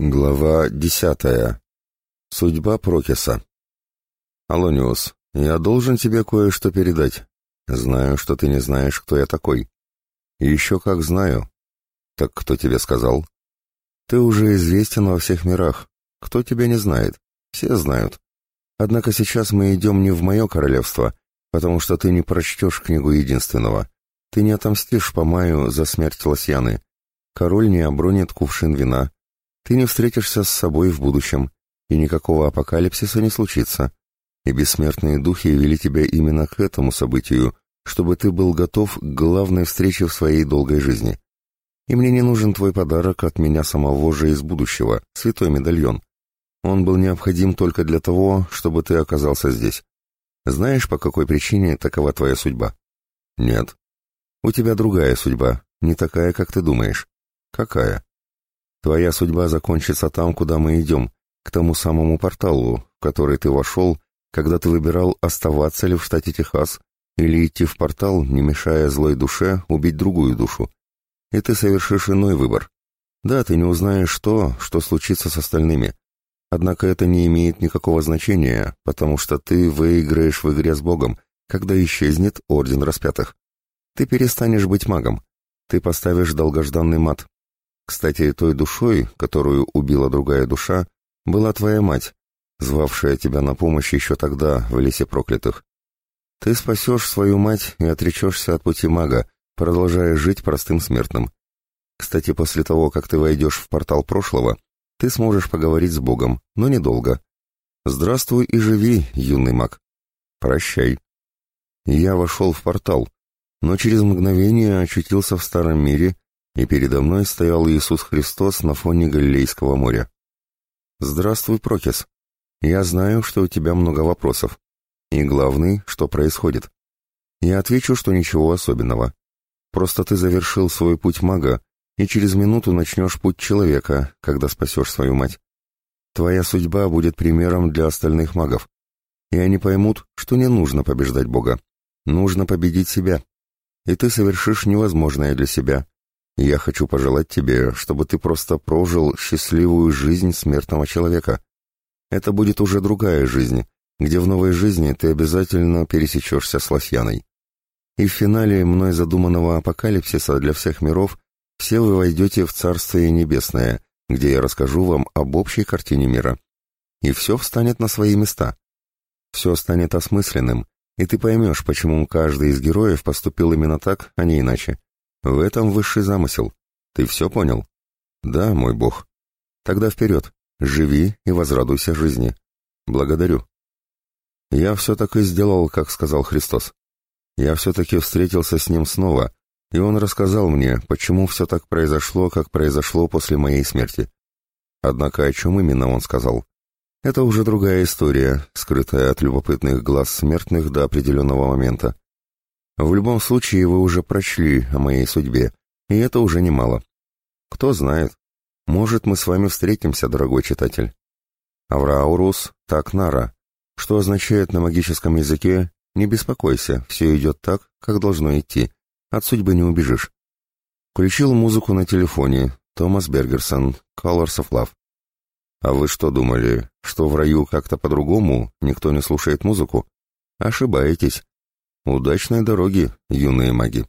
Глава десятая. Судьба Прокиса. Алониус, я должен тебе кое-что передать. Знаю, что ты не знаешь, кто я такой. еще как знаю. Так кто тебе сказал? Ты уже известен во всех мирах. Кто тебя не знает? Все знают. Однако сейчас мы идем не в мое королевство, потому что ты не прочтешь книгу единственного. Ты не отомстишь по маю за смерть Лосьяны. Король не обронит кувшин вина, ты не встретишься с собой в будущем, и никакого апокалипсиса не случится. И бессмертные духи вели тебя именно к этому событию, чтобы ты был готов к главной встрече в своей долгой жизни. И мне не нужен твой подарок от меня самого же из будущего, святой медальон. Он был необходим только для того, чтобы ты оказался здесь. Знаешь, по какой причине такова твоя судьба? Нет. У тебя другая судьба, не такая, как ты думаешь. Какая? Твоя судьба закончится там, куда мы идем, к тому самому порталу, в который ты вошел, когда ты выбирал, оставаться ли в штате Техас или идти в портал, не мешая злой душе убить другую душу. И ты совершишь иной выбор. Да, ты не узнаешь то, что случится с остальными. Однако это не имеет никакого значения, потому что ты выиграешь в игре с Богом, когда исчезнет Орден Распятых. Ты перестанешь быть магом. Ты поставишь долгожданный мат, кстати, той душой, которую убила другая душа, была твоя мать, звавшая тебя на помощь еще тогда в лесе проклятых. Ты спасешь свою мать и отречешься от пути мага, продолжая жить простым смертным. Кстати, после того, как ты войдешь в портал прошлого, ты сможешь поговорить с Богом, но недолго. Здравствуй и живи, юный маг. Прощай. Я вошел в портал, но через мгновение очутился в старом мире и передо мной стоял Иисус Христос на фоне Галилейского моря. «Здравствуй, Прокис. Я знаю, что у тебя много вопросов. И главный, что происходит. Я отвечу, что ничего особенного. Просто ты завершил свой путь мага, и через минуту начнешь путь человека, когда спасешь свою мать. Твоя судьба будет примером для остальных магов. И они поймут, что не нужно побеждать Бога. Нужно победить себя. И ты совершишь невозможное для себя, я хочу пожелать тебе, чтобы ты просто прожил счастливую жизнь смертного человека. Это будет уже другая жизнь, где в новой жизни ты обязательно пересечешься с Лосьяной. И в финале мной задуманного апокалипсиса для всех миров все вы войдете в Царствие Небесное, где я расскажу вам об общей картине мира. И все встанет на свои места. Все станет осмысленным, и ты поймешь, почему каждый из героев поступил именно так, а не иначе. В этом высший замысел. Ты все понял? Да, мой бог. Тогда вперед. Живи и возрадуйся жизни. Благодарю. Я все так и сделал, как сказал Христос. Я все-таки встретился с ним снова, и он рассказал мне, почему все так произошло, как произошло после моей смерти. Однако о чем именно он сказал? Это уже другая история, скрытая от любопытных глаз смертных до определенного момента. В любом случае вы уже прочли о моей судьбе, и это уже немало. Кто знает, может мы с вами встретимся, дорогой читатель. Авраурус так нара, что означает на магическом языке «не беспокойся, все идет так, как должно идти, от судьбы не убежишь». Включил музыку на телефоне, Томас Бергерсон, Colors of Love. А вы что думали, что в раю как-то по-другому, никто не слушает музыку? Ошибаетесь. Удачной дороги, юные маги!